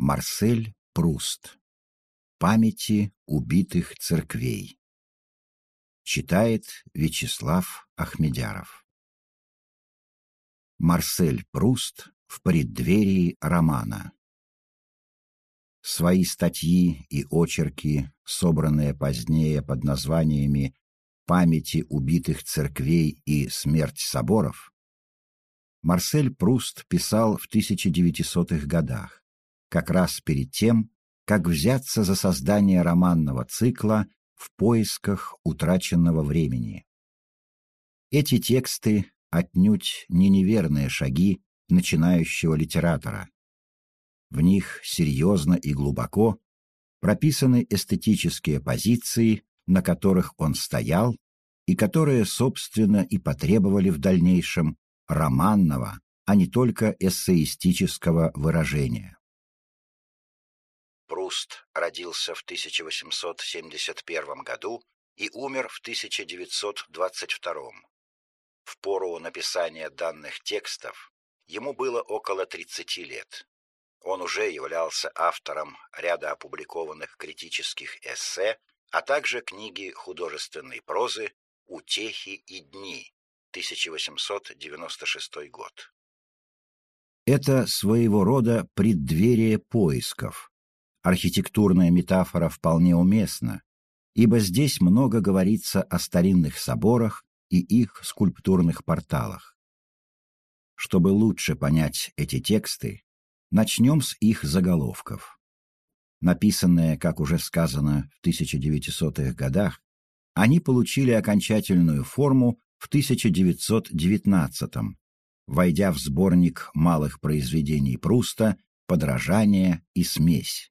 Марсель Пруст. Памяти убитых церквей. Читает Вячеслав Ахмедяров. Марсель Пруст в преддверии романа. Свои статьи и очерки, собранные позднее под названиями «Памяти убитых церквей» и «Смерть соборов», Марсель Пруст писал в 1900-х годах, как раз перед тем, как взяться за создание романного цикла в поисках утраченного времени. Эти тексты отнюдь не неверные шаги начинающего литератора. В них серьезно и глубоко прописаны эстетические позиции, на которых он стоял и которые, собственно, и потребовали в дальнейшем романного, а не только эссеистического выражения. Пруст родился в 1871 году и умер в 1922. В пору написания данных текстов ему было около 30 лет. Он уже являлся автором ряда опубликованных критических эссе, а также книги художественной прозы «Утехи и дни» 1896 год. Это своего рода преддверие поисков, архитектурная метафора вполне уместна, ибо здесь много говорится о старинных соборах и их скульптурных порталах. Чтобы лучше понять эти тексты, начнем с их заголовков. Написанные, как уже сказано, в 1900-х годах, они получили окончательную форму в 1919 войдя в сборник малых произведений Пруста «Подражание и смесь».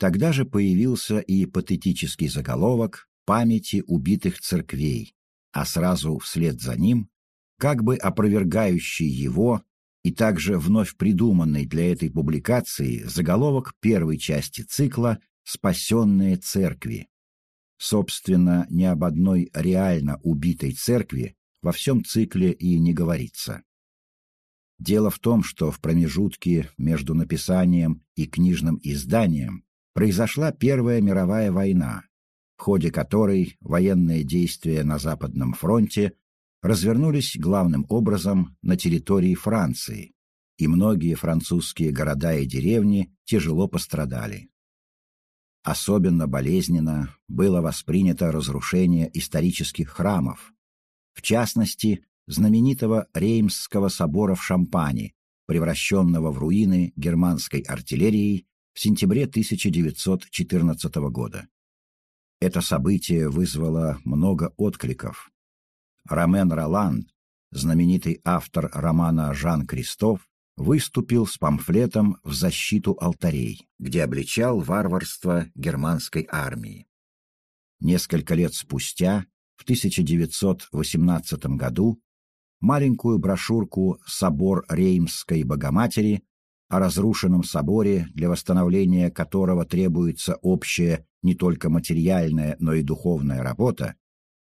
Тогда же появился и патетический заголовок «Памяти убитых церквей», а сразу вслед за ним, как бы опровергающий его и также вновь придуманный для этой публикации заголовок первой части цикла «Спасенные церкви». Собственно, ни об одной реально убитой церкви во всем цикле и не говорится. Дело в том, что в промежутке между написанием и книжным изданием произошла Первая мировая война, в ходе которой военные действия на Западном фронте развернулись главным образом на территории Франции, и многие французские города и деревни тяжело пострадали. Особенно болезненно было воспринято разрушение исторических храмов, в частности, знаменитого Реймсского собора в Шампане, превращенного в руины германской артиллерией в сентябре 1914 года. Это событие вызвало много откликов. Ромен Ролан, знаменитый автор романа «Жан Кристоф», выступил с памфлетом в защиту алтарей, где обличал варварство германской армии. Несколько лет спустя, в 1918 году, маленькую брошюрку «Собор Реймской Богоматери» о разрушенном соборе, для восстановления которого требуется общая не только материальная, но и духовная работа,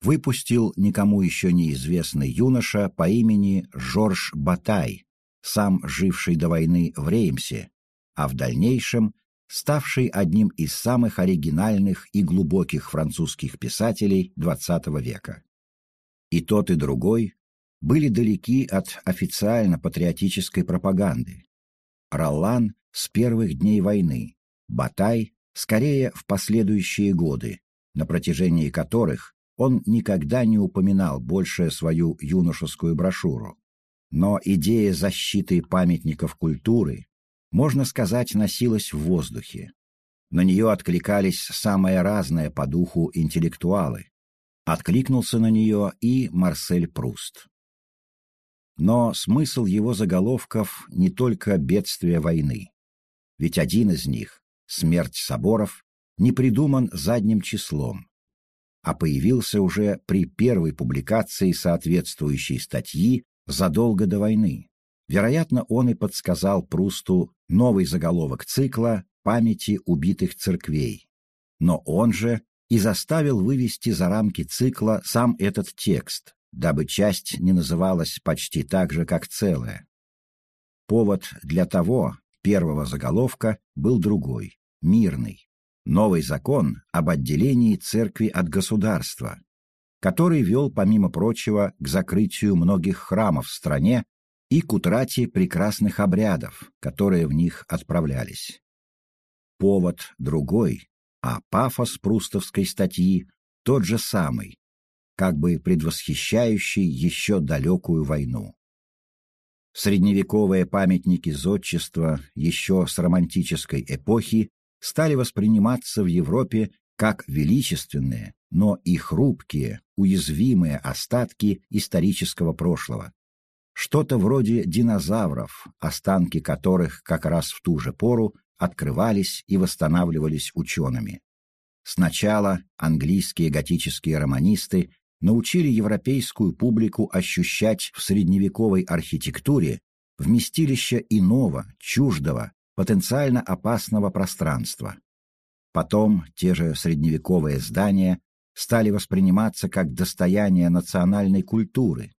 выпустил никому еще неизвестный юноша по имени Жорж Батай, сам живший до войны в Реймсе, а в дальнейшем ставший одним из самых оригинальных и глубоких французских писателей XX века. И тот, и другой были далеки от официально-патриотической пропаганды, Роллан с первых дней войны, Батай скорее в последующие годы, на протяжении которых он никогда не упоминал больше свою юношескую брошюру. Но идея защиты памятников культуры, можно сказать, носилась в воздухе. На нее откликались самые разные по духу интеллектуалы. Откликнулся на нее и Марсель Пруст. Но смысл его заголовков не только бедствие войны. Ведь один из них, смерть соборов, не придуман задним числом, а появился уже при первой публикации соответствующей статьи задолго до войны. Вероятно, он и подсказал Прусту новый заголовок цикла «Памяти убитых церквей». Но он же и заставил вывести за рамки цикла сам этот текст, дабы часть не называлась почти так же, как целая. Повод для того, первого заголовка был другой, мирный. Новый закон об отделении церкви от государства, который вел, помимо прочего, к закрытию многих храмов в стране и к утрате прекрасных обрядов, которые в них отправлялись. Повод другой, а пафос прустовской статьи тот же самый, как бы предвосхищающий еще далекую войну. Средневековые памятники зодчества еще с романтической эпохи стали восприниматься в Европе как величественные, но и хрупкие, уязвимые остатки исторического прошлого. Что-то вроде динозавров, останки которых как раз в ту же пору открывались и восстанавливались учеными. Сначала английские готические романисты научили европейскую публику ощущать в средневековой архитектуре вместилище иного, чуждого, потенциально опасного пространства. Потом те же средневековые здания стали восприниматься как достояние национальной культуры.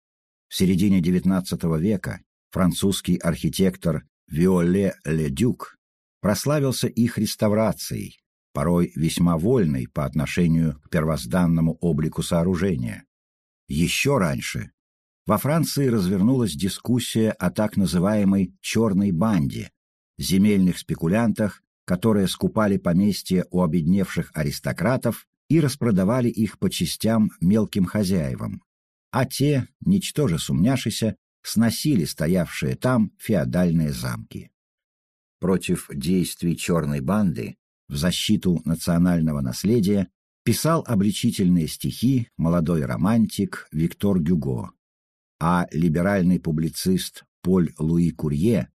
В середине XIX века французский архитектор Виоле Ле-Дюк прославился их реставрацией, порой весьма вольной по отношению к первозданному облику сооружения. Еще раньше во Франции развернулась дискуссия о так называемой «черной банде», земельных спекулянтах, которые скупали поместья у обедневших аристократов и распродавали их по частям мелким хозяевам, а те, ничтоже сумняшися, сносили стоявшие там феодальные замки. Против действий черной банды в защиту национального наследия писал обличительные стихи молодой романтик Виктор Гюго, а либеральный публицист Поль Луи Курье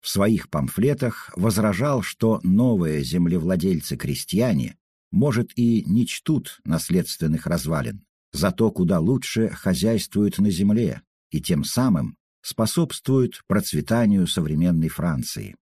в своих памфлетах возражал, что новые землевладельцы-крестьяне, может, и не чтут наследственных развалин, зато куда лучше хозяйствуют на земле и тем самым способствуют процветанию современной Франции.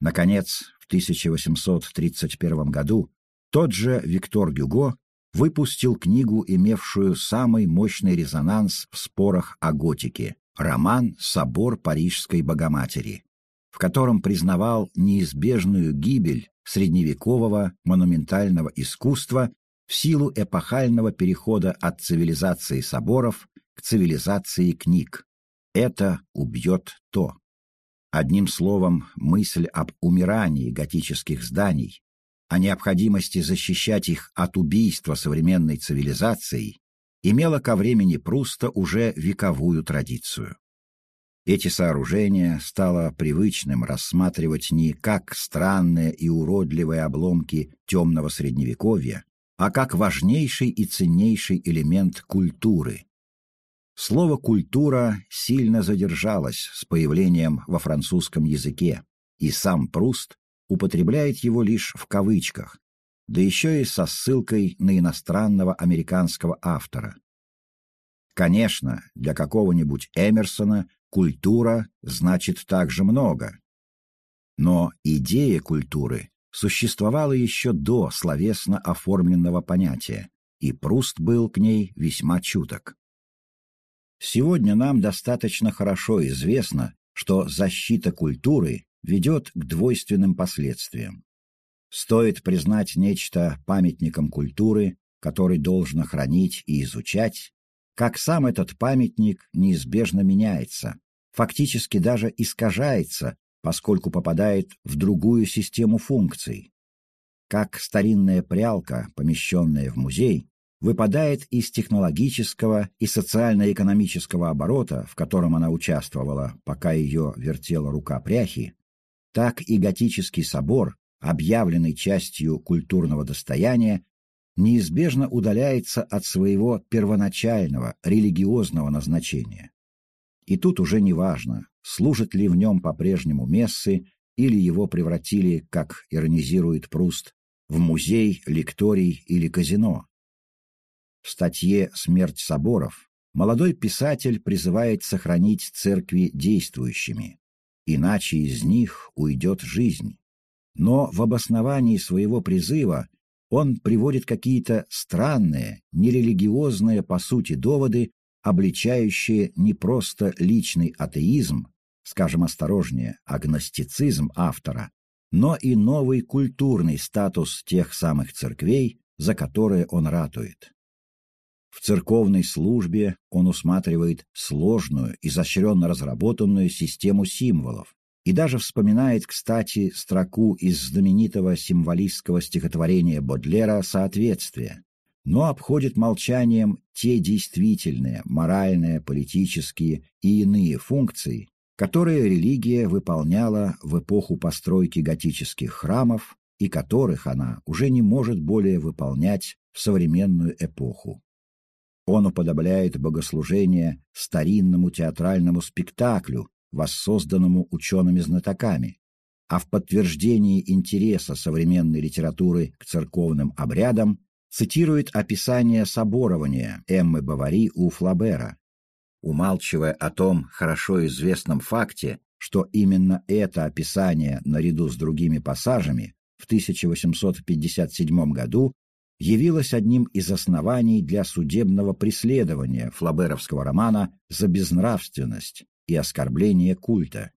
Наконец, в 1831 году тот же Виктор Гюго выпустил книгу, имевшую самый мощный резонанс в спорах о готике роман «Собор Парижской Богоматери», в котором признавал неизбежную гибель средневекового монументального искусства в силу эпохального перехода от цивилизации соборов к цивилизации книг. Это убьет то. Одним словом, мысль об умирании готических зданий, о необходимости защищать их от убийства современной цивилизацией, имела ко времени Пруста уже вековую традицию. Эти сооружения стало привычным рассматривать не как странные и уродливые обломки темного средневековья, а как важнейший и ценнейший элемент культуры, Слово «культура» сильно задержалось с появлением во французском языке, и сам Пруст употребляет его лишь в кавычках, да еще и со ссылкой на иностранного американского автора. Конечно, для какого-нибудь Эмерсона культура значит также много. Но идея культуры существовала еще до словесно оформленного понятия, и Пруст был к ней весьма чуток. Сегодня нам достаточно хорошо известно, что защита культуры ведет к двойственным последствиям. Стоит признать нечто памятником культуры, который должно хранить и изучать, как сам этот памятник неизбежно меняется, фактически даже искажается, поскольку попадает в другую систему функций. Как старинная прялка, помещенная в музей, выпадает из технологического и социально-экономического оборота, в котором она участвовала, пока ее вертела рука пряхи, так и готический собор, объявленный частью культурного достояния, неизбежно удаляется от своего первоначального религиозного назначения. И тут уже не важно, служат ли в нем по-прежнему мессы или его превратили, как иронизирует Пруст, в музей, лекторий или казино. В статье «Смерть соборов» молодой писатель призывает сохранить церкви действующими, иначе из них уйдет жизнь. Но в обосновании своего призыва он приводит какие-то странные, нерелигиозные по сути доводы, обличающие не просто личный атеизм, скажем осторожнее, агностицизм автора, но и новый культурный статус тех самых церквей, за которые он ратует. В церковной службе он усматривает сложную, изощренно разработанную систему символов и даже вспоминает, кстати, строку из знаменитого символистского стихотворения Бодлера «Соответствие», но обходит молчанием те действительные, моральные, политические и иные функции, которые религия выполняла в эпоху постройки готических храмов и которых она уже не может более выполнять в современную эпоху. Он уподобляет богослужение старинному театральному спектаклю, воссозданному учеными-знатоками, а в подтверждении интереса современной литературы к церковным обрядам цитирует описание соборования Эммы Бавари у Флабера, умалчивая о том хорошо известном факте, что именно это описание, наряду с другими пассажами, в 1857 году явилось одним из оснований для судебного преследования флаберовского романа за безнравственность и оскорбление культа.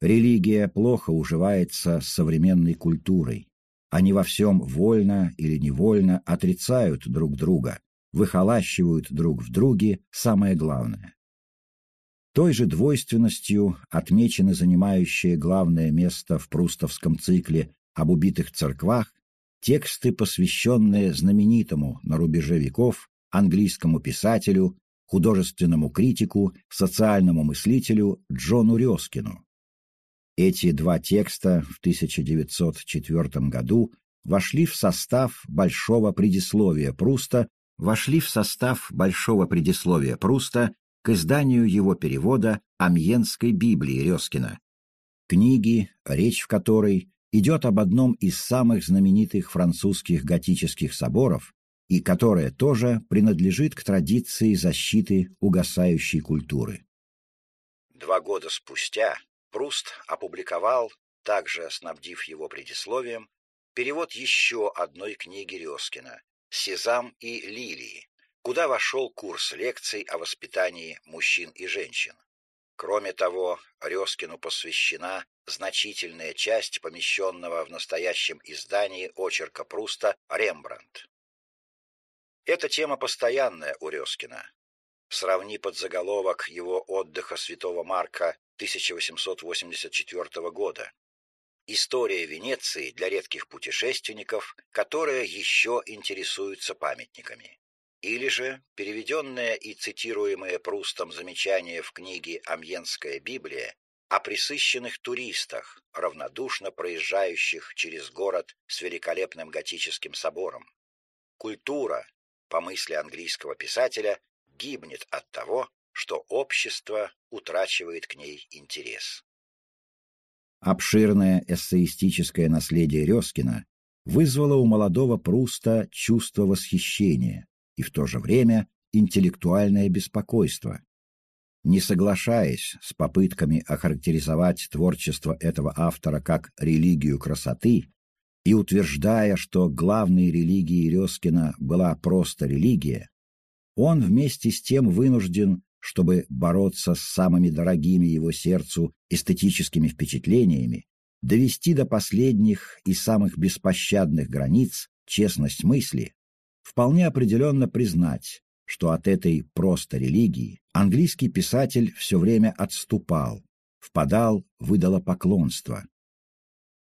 Религия плохо уживается с современной культурой. Они во всем вольно или невольно отрицают друг друга, выхолащивают друг в друге самое главное. Той же двойственностью отмечены занимающие главное место в прустовском цикле об убитых церквах тексты, посвященные знаменитому на рубеже веков английскому писателю, художественному критику, социальному мыслителю Джону Рёскину. Эти два текста в 1904 году вошли в состав большого предисловия Пруста вошли в состав большого предисловия Пруста к изданию его перевода Амьенской Библии Резкина, книги, речь в которой идет об одном из самых знаменитых французских готических соборов и которая тоже принадлежит к традиции защиты угасающей культуры. Два года спустя Пруст опубликовал, также снабдив его предисловием, перевод еще одной книги Резкина «Сезам и лилии», куда вошел курс лекций о воспитании мужчин и женщин. Кроме того, Резкину посвящена значительная часть помещенного в настоящем издании очерка Пруста «Рембрандт». Эта тема постоянная у Резкина. Сравни подзаголовок его отдыха святого Марка 1884 года. История Венеции для редких путешественников, которые еще интересуются памятниками. Или же переведенное и цитируемое Прустом замечание в книге «Амьенская Библия» о присыщенных туристах, равнодушно проезжающих через город с великолепным готическим собором. Культура, по мысли английского писателя, гибнет от того, что общество утрачивает к ней интерес. Обширное эссеистическое наследие Резкина вызвало у молодого Пруста чувство восхищения и в то же время интеллектуальное беспокойство. Не соглашаясь с попытками охарактеризовать творчество этого автора как религию красоты и утверждая, что главной религией Резкина была просто религия, он вместе с тем вынужден чтобы бороться с самыми дорогими его сердцу эстетическими впечатлениями, довести до последних и самых беспощадных границ честность мысли, вполне определенно признать, что от этой просто религии английский писатель все время отступал, впадал в идолопоклонство.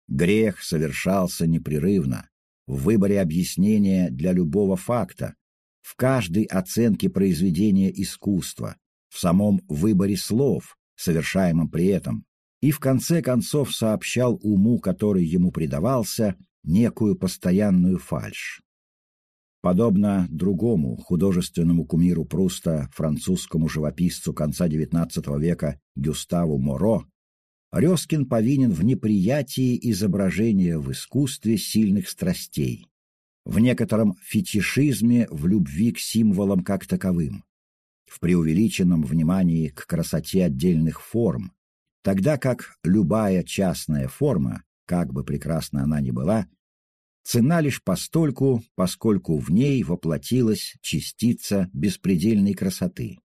Грех совершался непрерывно, в выборе объяснения для любого факта, в каждой оценке произведения искусства, в самом выборе слов, совершаемом при этом, и в конце концов сообщал уму, который ему предавался, некую постоянную фальшь. Подобно другому художественному кумиру Пруста, французскому живописцу конца XIX века Гюставу Моро, Резкин повинен в неприятии изображения в искусстве сильных страстей, в некотором фетишизме в любви к символам как таковым, в преувеличенном внимании к красоте отдельных форм, тогда как любая частная форма, как бы прекрасна она ни была, цена лишь постольку, поскольку в ней воплотилась частица беспредельной красоты.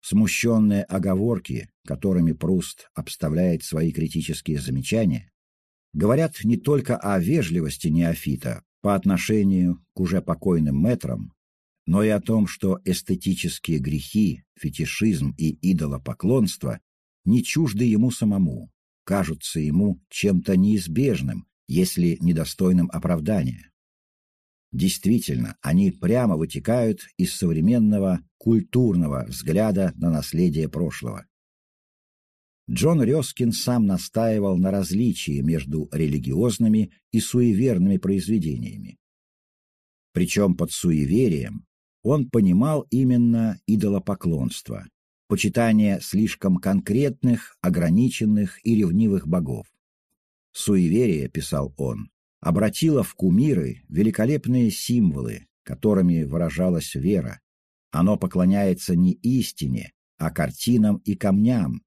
Смущенные оговорки, которыми Пруст обставляет свои критические замечания, говорят не только о вежливости неофита по отношению к уже покойным метрам, но и о том, что эстетические грехи, фетишизм и идолопоклонство не чужды ему самому, кажутся ему чем-то неизбежным, если недостойным оправдания. Действительно, они прямо вытекают из современного культурного взгляда на наследие прошлого. Джон Рёскин сам настаивал на различии между религиозными и суеверными произведениями. Причем под суеверием он понимал именно идолопоклонство, почитание слишком конкретных, ограниченных и ревнивых богов. Суеверие, писал он, обратило в кумиры великолепные символы, которыми выражалась вера. Оно поклоняется не истине, а картинам и камням,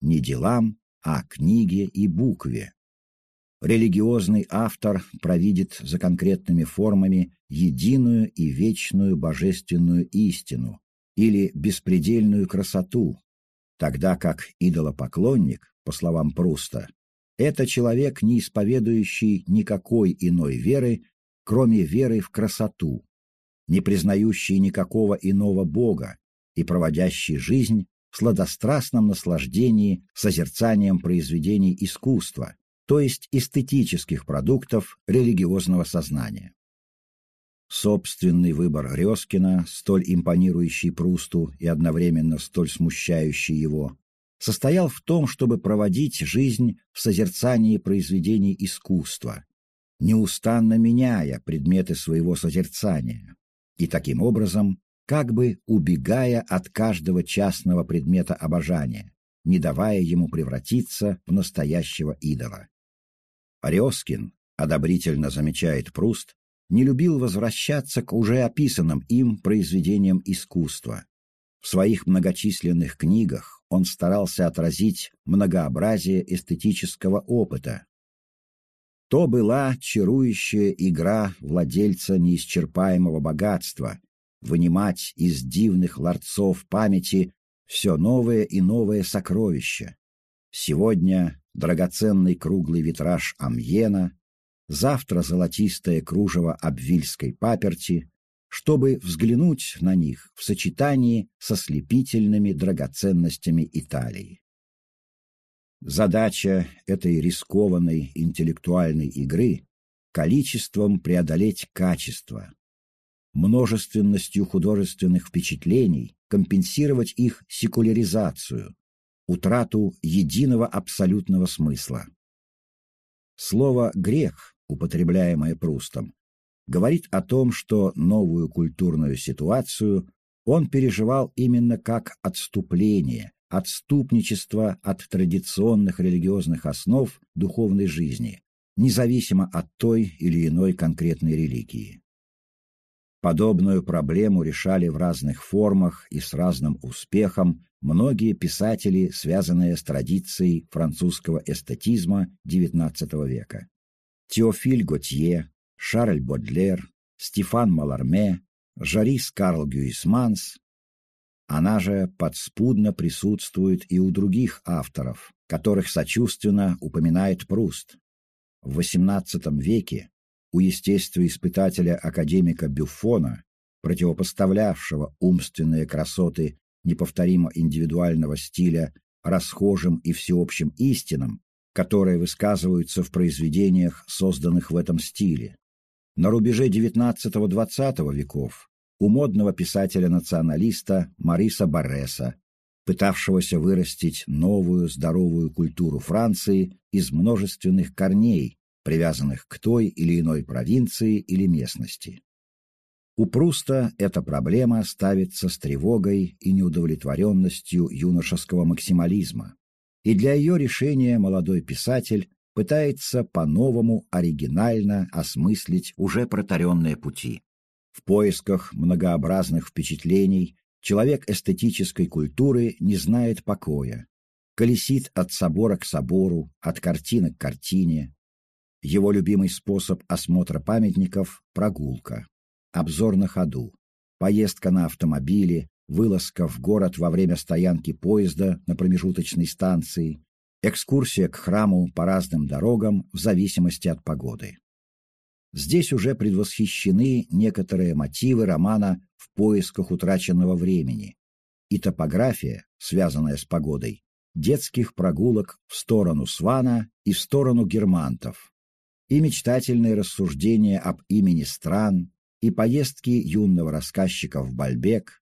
не делам, а книге и букве. Религиозный автор провидит за конкретными формами единую и вечную божественную истину или беспредельную красоту, тогда как идолопоклонник, по словам Пруста, это человек, не исповедующий никакой иной веры, кроме веры в красоту, не признающий никакого иного Бога и проводящий жизнь в сладострастном наслаждении созерцанием произведений искусства, то есть эстетических продуктов религиозного сознания. Собственный выбор Резкина, столь импонирующий Прусту и одновременно столь смущающий его, состоял в том, чтобы проводить жизнь в созерцании произведений искусства, неустанно меняя предметы своего созерцания, и таким образом как бы убегая от каждого частного предмета обожания, не давая ему превратиться в настоящего идола. Резкин, одобрительно замечает Пруст, не любил возвращаться к уже описанным им произведениям искусства. В своих многочисленных книгах он старался отразить многообразие эстетического опыта. То была чарующая игра владельца неисчерпаемого богатства, вынимать из дивных ларцов памяти все новое и новое сокровище. Сегодня драгоценный круглый витраж Амьена, завтра золотистое кружево обвильской паперти, чтобы взглянуть на них в сочетании со слепительными драгоценностями Италии. Задача этой рискованной интеллектуальной игры — количеством преодолеть качество, множественностью художественных впечатлений компенсировать их секуляризацию, утрату единого абсолютного смысла. Слово «грех», употребляемое Прустом, говорит о том, что новую культурную ситуацию он переживал именно как отступление, отступничество от традиционных религиозных основ духовной жизни, независимо от той или иной конкретной религии. Подобную проблему решали в разных формах и с разным успехом многие писатели, связанные с традицией французского эстетизма XIX века. Теофиль Готье, Шарль Бодлер, Стефан Маларме, Жарис Карл Гюисманс. Она же подспудно присутствует и у других авторов, которых сочувственно упоминает Пруст. В XVIII веке у естествоиспытателя академика Бюфона, противопоставлявшего умственные красоты неповторимо индивидуального стиля расхожим и всеобщим истинам, которые высказываются в произведениях, созданных в этом стиле. На рубеже XIX-XX веков у модного писателя-националиста Мариса Барреса, пытавшегося вырастить новую здоровую культуру Франции из множественных корней, привязанных к той или иной провинции или местности. У Пруста эта проблема ставится с тревогой и неудовлетворенностью юношеского максимализма, и для ее решения молодой писатель пытается по-новому оригинально осмыслить уже протаренные пути. В поисках многообразных впечатлений человек эстетической культуры не знает покоя, колесит от собора к собору, от картины к картине, его любимый способ осмотра памятников – прогулка, обзор на ходу, поездка на автомобиле, вылазка в город во время стоянки поезда на промежуточной станции, экскурсия к храму по разным дорогам в зависимости от погоды. Здесь уже предвосхищены некоторые мотивы романа «В поисках утраченного времени» и топография, связанная с погодой, детских прогулок в сторону Свана и в сторону германтов, и мечтательные рассуждения об имени стран, и поездки юного рассказчика в Бальбек,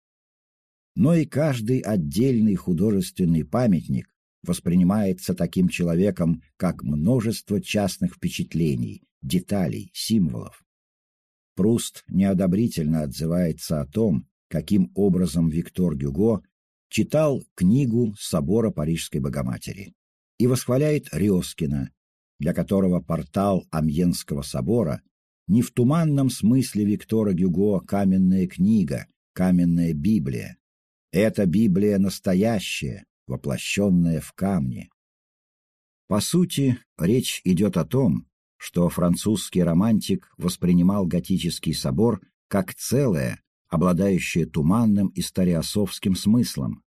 но и каждый отдельный художественный памятник воспринимается таким человеком, как множество частных впечатлений, деталей, символов. Пруст неодобрительно отзывается о том, каким образом Виктор Гюго читал книгу собора Парижской Богоматери и восхваляет Резкина, для которого портал Амьенского собора не в туманном смысле Виктора Гюго каменная книга, каменная Библия. Это Библия настоящая, воплощенная в камне. По сути, речь идет о том, что французский романтик воспринимал готический собор как целое, обладающее туманным историосовским смыслом,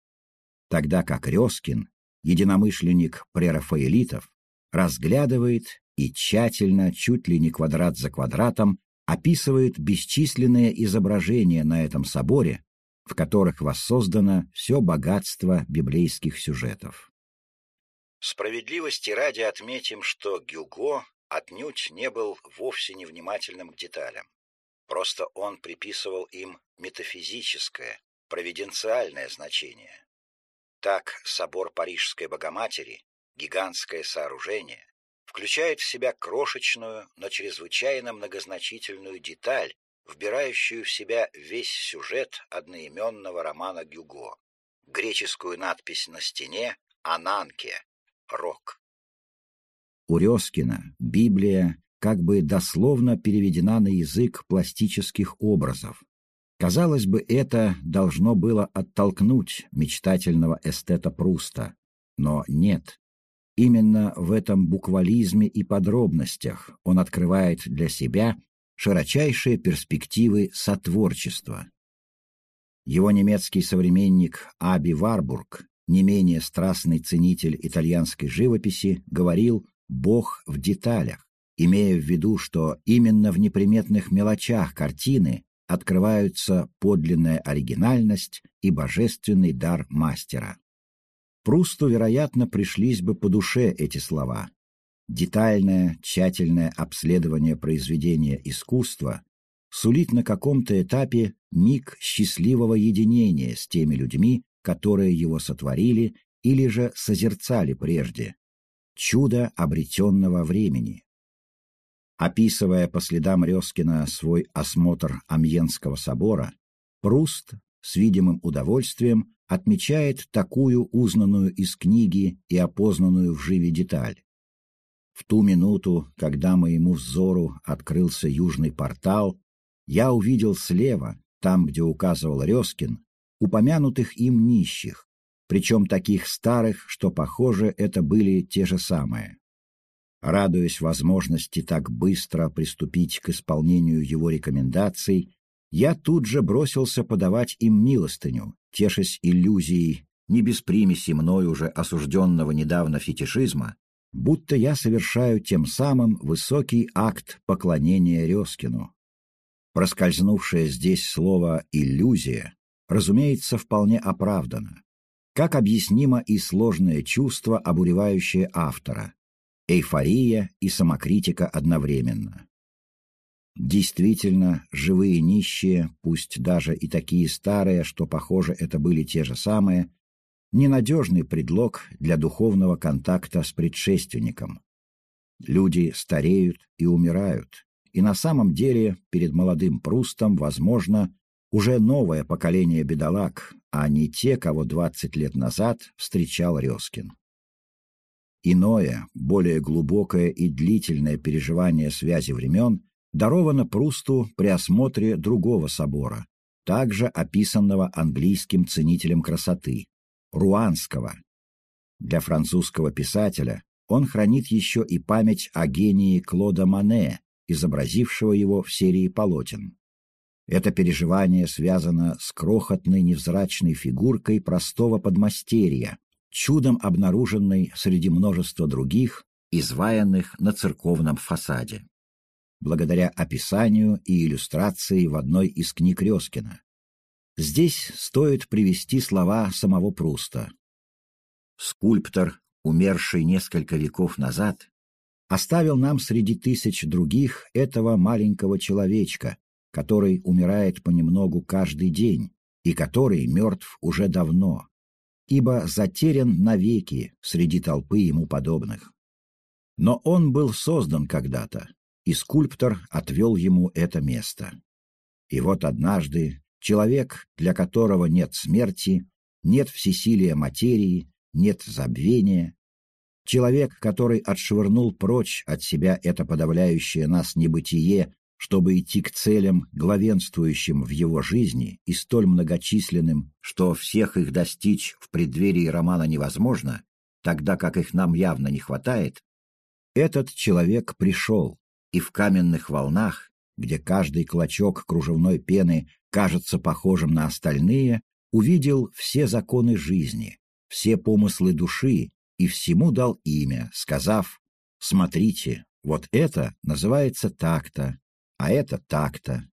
тогда как Резкин, единомышленник прерафаэлитов, разглядывает и тщательно, чуть ли не квадрат за квадратом, описывает бесчисленные изображения на этом соборе, в которых воссоздано все богатство библейских сюжетов. Справедливости ради отметим, что Гюго отнюдь не был вовсе невнимательным к деталям. Просто он приписывал им метафизическое, провиденциальное значение. Так собор Парижской Богоматери, гигантское сооружение, включает в себя крошечную, но чрезвычайно многозначительную деталь, вбирающую в себя весь сюжет одноименного романа Гюго, греческую надпись на стене «Ананке» — «Рок». У Резкина Библия как бы дословно переведена на язык пластических образов. Казалось бы, это должно было оттолкнуть мечтательного эстета Пруста, но нет. Именно в этом буквализме и подробностях он открывает для себя широчайшие перспективы сотворчества. Его немецкий современник Аби Варбург, не менее страстный ценитель итальянской живописи, говорил «Бог в деталях», имея в виду, что именно в неприметных мелочах картины открываются подлинная оригинальность и божественный дар мастера. Прусту, вероятно, пришлись бы по душе эти слова, Детальное, тщательное обследование произведения искусства сулит на каком-то этапе миг счастливого единения с теми людьми, которые его сотворили или же созерцали прежде. Чудо обретенного времени. Описывая по следам Резкина свой осмотр Амьенского собора, Пруст с видимым удовольствием отмечает такую узнанную из книги и опознанную в живе деталь. В ту минуту, когда моему взору открылся южный портал, я увидел слева, там, где указывал Резкин, упомянутых им нищих, причем таких старых, что, похоже, это были те же самые. Радуясь возможности так быстро приступить к исполнению его рекомендаций, я тут же бросился подавать им милостыню, тешась иллюзией не без примеси мной уже осужденного недавно фетишизма, будто я совершаю тем самым высокий акт поклонения Резкину. Проскользнувшее здесь слово «иллюзия» разумеется, вполне оправдано. Как объяснимо и сложное чувство, обуревающее автора, эйфория и самокритика одновременно. Действительно, живые нищие, пусть даже и такие старые, что, похоже, это были те же самые, ненадежный предлог для духовного контакта с предшественником. Люди стареют и умирают, и на самом деле перед молодым Прустом, возможно, уже новое поколение бедолаг, а не те, кого 20 лет назад встречал Резкин. Иное, более глубокое и длительное переживание связи времен даровано Прусту при осмотре другого собора, также описанного английским ценителем красоты, Руанского. Для французского писателя он хранит еще и память о гении Клода Мане, изобразившего его в серии полотен. Это переживание связано с крохотной невзрачной фигуркой простого подмастерья, чудом обнаруженной среди множества других, изваянных на церковном фасаде. Благодаря описанию и иллюстрации в одной из книг Резкина. Здесь стоит привести слова самого Пруста. Скульптор, умерший несколько веков назад, оставил нам среди тысяч других этого маленького человечка, который умирает понемногу каждый день и который мертв уже давно, ибо затерян навеки среди толпы ему подобных. Но он был создан когда-то, и скульптор отвел ему это место. И вот однажды человек, для которого нет смерти, нет всесилия материи, нет забвения, человек, который отшвырнул прочь от себя это подавляющее нас небытие чтобы идти к целям, главенствующим в его жизни и столь многочисленным, что всех их достичь в преддверии романа невозможно, тогда как их нам явно не хватает, этот человек пришел, и в каменных волнах, где каждый клочок кружевной пены кажется похожим на остальные, увидел все законы жизни, все помыслы души и всему дал имя, сказав «Смотрите, вот это называется так-то, а это так-то.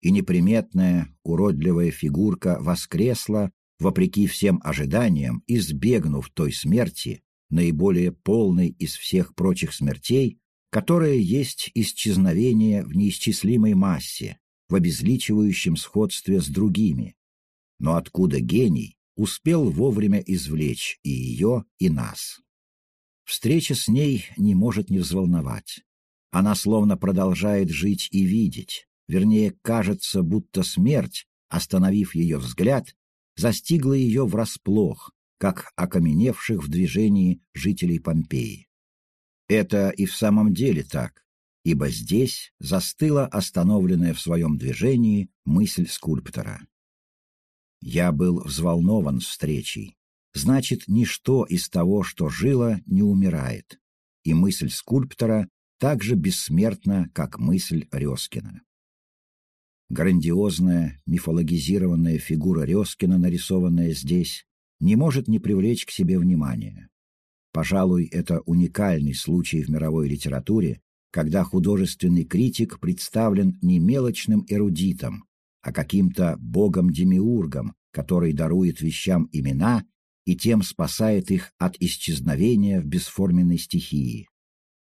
И неприметная, уродливая фигурка воскресла, вопреки всем ожиданиям, избегнув той смерти, наиболее полной из всех прочих смертей, которая есть исчезновение в неисчислимой массе, в обезличивающем сходстве с другими. Но откуда гений успел вовремя извлечь и ее, и нас? Встреча с ней не может не взволновать. Она словно продолжает жить и видеть, вернее, кажется, будто смерть, остановив ее взгляд, застигла ее врасплох, как окаменевших в движении жителей Помпеи. Это и в самом деле так, ибо здесь застыла остановленная в своем движении мысль скульптора. Я был взволнован встречей. Значит, ничто из того, что жило, не умирает. И мысль скульптора так же бессмертна, как мысль Резкина. Грандиозная, мифологизированная фигура Резкина, нарисованная здесь, не может не привлечь к себе внимания. Пожалуй, это уникальный случай в мировой литературе, когда художественный критик представлен не мелочным эрудитом, а каким-то богом-демиургом, который дарует вещам имена и тем спасает их от исчезновения в бесформенной стихии.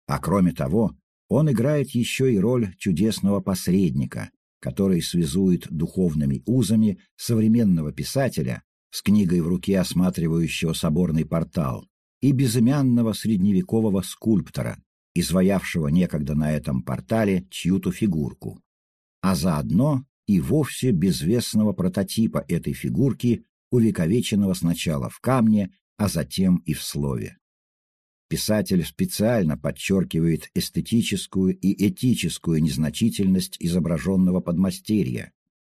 А кроме того, он играет еще и роль чудесного посредника, который связует духовными узами современного писателя с книгой в руке осматривающего соборный портал и безымянного средневекового скульптора, изваявшего некогда на этом портале чью-то фигурку, а заодно и вовсе безвестного прототипа этой фигурки, увековеченного сначала в камне, а затем и в слове. Писатель специально подчеркивает эстетическую и этическую незначительность изображенного подмастерья.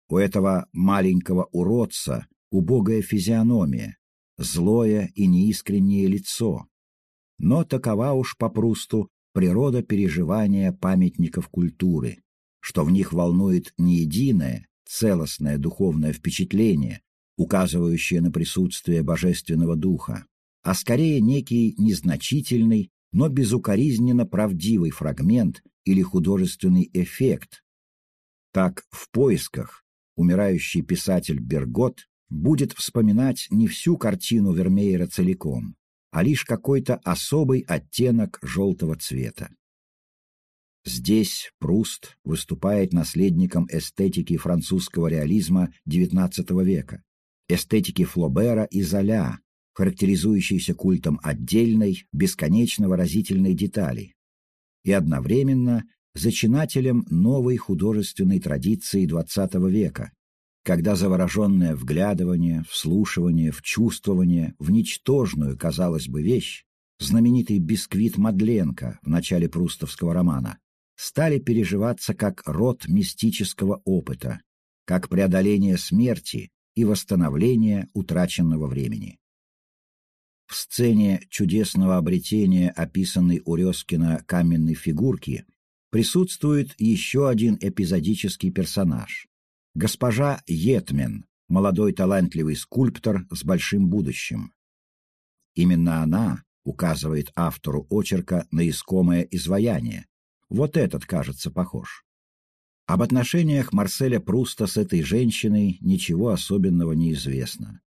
У этого маленького уродца убогая физиономия, злое и неискреннее лицо. Но такова уж попросту природа переживания памятников культуры, что в них волнует не единое, целостное духовное впечатление, указывающее на присутствие Божественного Духа, а скорее некий незначительный, но безукоризненно правдивый фрагмент или художественный эффект. Так в «Поисках» умирающий писатель Бергот будет вспоминать не всю картину Вермеера целиком, а лишь какой-то особый оттенок желтого цвета. Здесь Пруст выступает наследником эстетики французского реализма XIX века, эстетики Флобера и Золя, характеризующийся культом отдельной, бесконечно выразительной детали, и одновременно зачинателем новой художественной традиции XX века, когда завороженное вглядывание, вслушивание, вчувствование в ничтожную, казалось бы, вещь, знаменитый бисквит Мадленко в начале прустовского романа, стали переживаться как род мистического опыта, как преодоление смерти и восстановление утраченного времени. В сцене чудесного обретения, описанной у Резкина каменной фигурки, присутствует еще один эпизодический персонаж Госпожа Етмен, молодой талантливый скульптор с большим будущим. Именно она указывает автору очерка на искомое изваяние. Вот этот, кажется, похож. Об отношениях Марселя Пруста с этой женщиной ничего особенного не известно.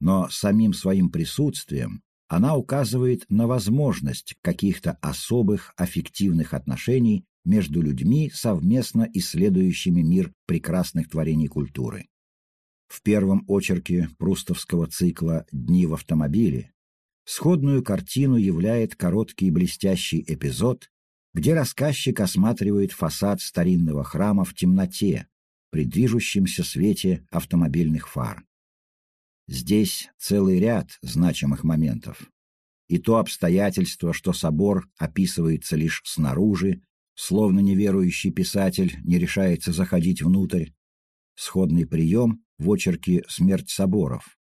Но самим своим присутствием она указывает на возможность каких-то особых аффективных отношений между людьми, совместно исследующими мир прекрасных творений культуры. В первом очерке прустовского цикла «Дни в автомобиле» сходную картину являет короткий блестящий эпизод, где рассказчик осматривает фасад старинного храма в темноте, при движущемся свете автомобильных фар. Здесь целый ряд значимых моментов. И то обстоятельство, что собор описывается лишь снаружи, словно неверующий писатель не решается заходить внутрь. Сходный прием в очерке «Смерть соборов».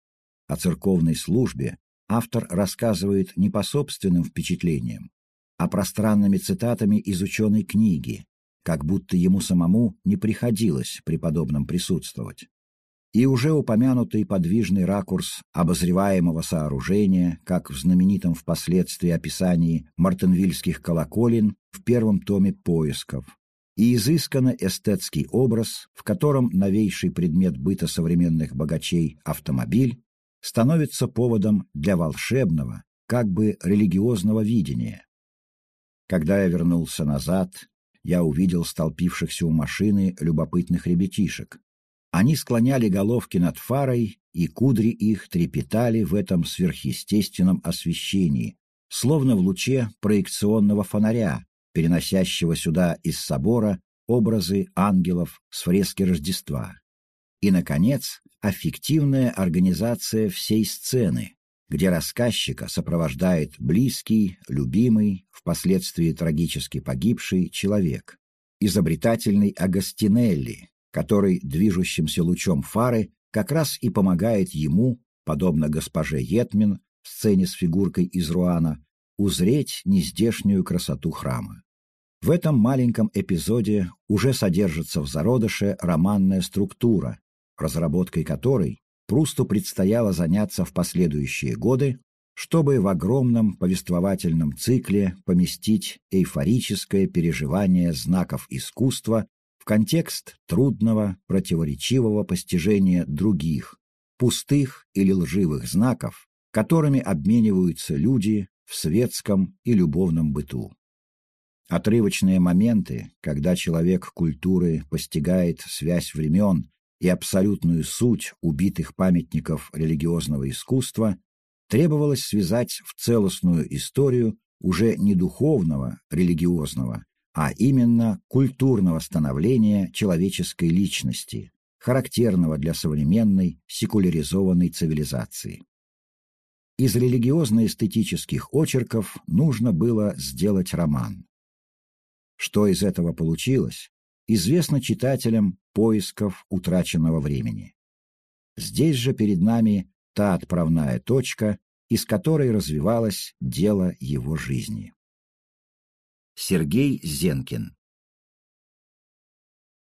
О церковной службе автор рассказывает не по собственным впечатлениям, а пространными цитатами из ученой книги, как будто ему самому не приходилось при подобном присутствовать и уже упомянутый подвижный ракурс обозреваемого сооружения, как в знаменитом впоследствии описании мартенвильских колоколин в первом томе «Поисков», и изысканно эстетский образ, в котором новейший предмет быта современных богачей – автомобиль, становится поводом для волшебного, как бы религиозного видения. Когда я вернулся назад, я увидел столпившихся у машины любопытных ребятишек, они склоняли головки над фарой, и кудри их трепетали в этом сверхъестественном освещении, словно в луче проекционного фонаря, переносящего сюда из собора образы ангелов с фрески Рождества. И, наконец, аффективная организация всей сцены, где рассказчика сопровождает близкий, любимый, впоследствии трагически погибший человек, изобретательный Агастинелли, который движущимся лучом фары как раз и помогает ему, подобно госпоже Етмин в сцене с фигуркой из Руана, узреть нездешнюю красоту храма. В этом маленьком эпизоде уже содержится в зародыше романная структура, разработкой которой Прусту предстояло заняться в последующие годы, чтобы в огромном повествовательном цикле поместить эйфорическое переживание знаков искусства контекст трудного, противоречивого постижения других, пустых или лживых знаков, которыми обмениваются люди в светском и любовном быту. Отрывочные моменты, когда человек культуры постигает связь времен и абсолютную суть убитых памятников религиозного искусства, требовалось связать в целостную историю уже не духовного, религиозного, а именно культурного становления человеческой личности, характерного для современной секуляризованной цивилизации. Из религиозно-эстетических очерков нужно было сделать роман. Что из этого получилось, известно читателям поисков утраченного времени. Здесь же перед нами та отправная точка, из которой развивалось дело его жизни. Сергей Зенкин